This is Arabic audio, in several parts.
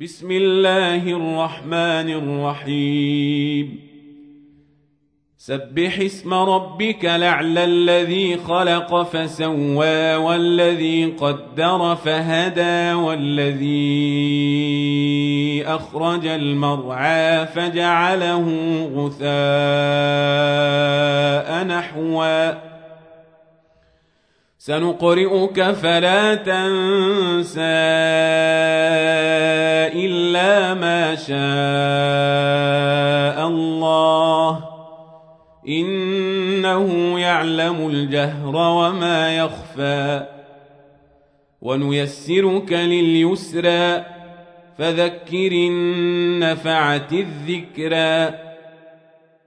بسم الله الرحمن الرحيم. سبح اسم ربك لعلى الذي خلق فسوى والذي قدر فهدى والذي أخرج المرعى فجعله غثاء نحوا سنقرئك فلا تنسى شاء الله إنه يعلم الجهر وما يخفى ونيسرك لليسرى فذكر النفعة الذكرى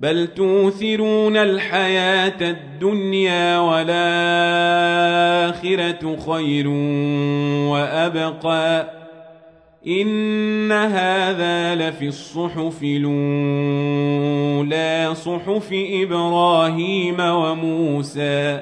بل توثرون الحياة الدنيا والآخرة خير وأبقى. إن هذا لفي الصحف الأولى صحف إبراهيم وموسى.